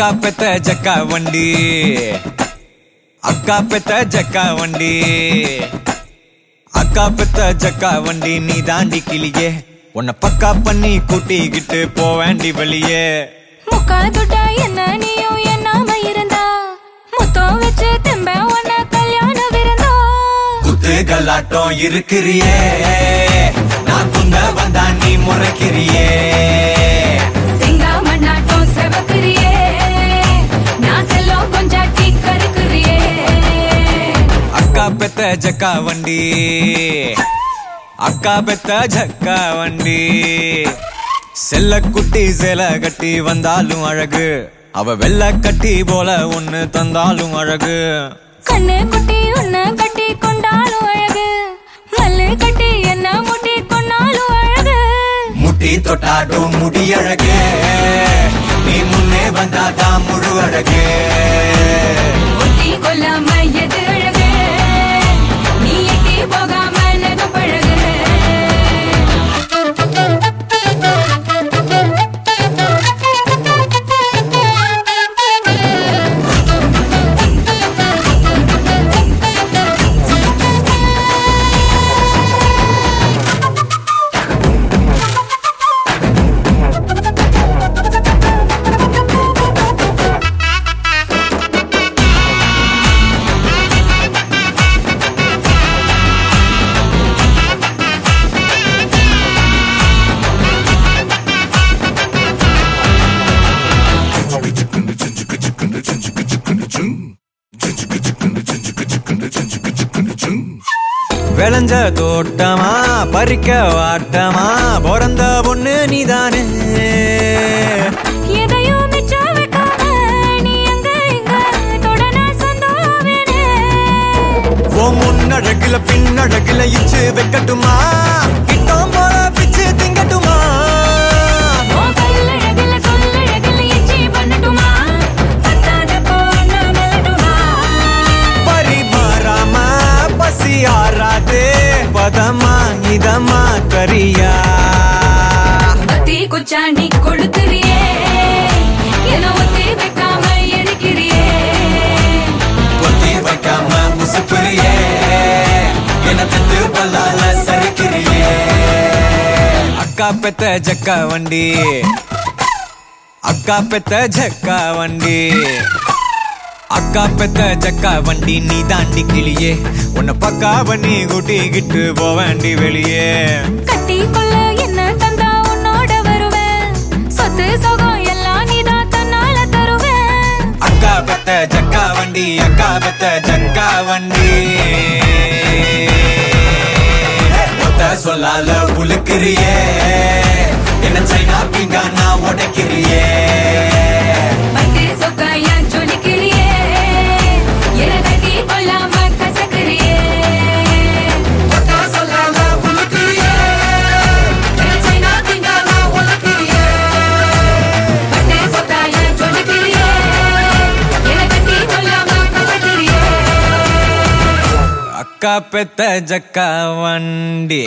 அக்கா பெத்த ஜக்கா வண்டி. அக்கா பெத்த ஜக்கா வண்டி. அக்கா பெத்த ஜக்கா வண்டி நீ தாண்டி கிளியே. உன்னை பக்கா பண்ணி கூட்டிக்கிட்டு போவேண்டி வெளியே. முக்கா துட்டா என்ன நீயும் என்னாம இருந்தா? முத்தம் வச்சு தெம்ப உன்ன கல்யாண விருந்தா? குத்து கல்லாட்டம் இருக்கிறியே. நான் குந்த வந்தா நீ முறைக்கிறியே. ஜக்கா வண்டி. அக்கா பெத்த ஜக்கா வண்டி. செல்ல குட்டி சேல கட்டி வந்தாலும் அழகு. அவ வெள்ள கட்டி போல ஒண்ணு தந்தாலும் அழகு. கண்ணு குட்டி உன்னை கட்டி கொண்டாலும் அழகு. மல்லு கட்டி என்ன முட்டி கொண்டாலும் அழகு. முட்டி தொட்டாடும் முடி அழகு. நீ முன்னே வந்தாதான் முழு அழகு. விளைஞ்ச தோட்டமா பறிக்க வாட்டமா பிறந்த பொண்ணு நீதானே. முன்னழகுல பின்னழகுல இச்சு வைக்கட்டுமா? இதமா கரியா பத்தி குச்சாண்டி கொளுத்துறியே. என்ன ஒத்தி வைக்காம எடுக்கிறியே பொத்தி வைக்காம முசுப்புறியே என்ன தத்து பல்லால சறுக்கிறியே. அக்கா பெத்த ஜக்கா வண்டி. அக்கா பெத்த ஜக்கா வண்டி. அக்கா பெத்த ஜக்கா வண்டி நீ தாண்டி கிளியே. உன்னை பக்கா பண்ணி கூட்டிக்கிட்டு போவேண்டி வெளியே. கட்டி கொள்ள என்ன தந்தா உன்னோட வருவேன். சொத்து சுகம் எல்லாம் நீதான் தன்னால தருவேன். அக்கா பெத்த ஜக்கா வண்டி அக்கா பெத்த ஜக்கா வண்டி. சொல்லால உழுக்கிறியே. என்ன சைனா பிங்கானா? கசக்கிறியே அக்கா பெத்த ஜக்கா வண்டி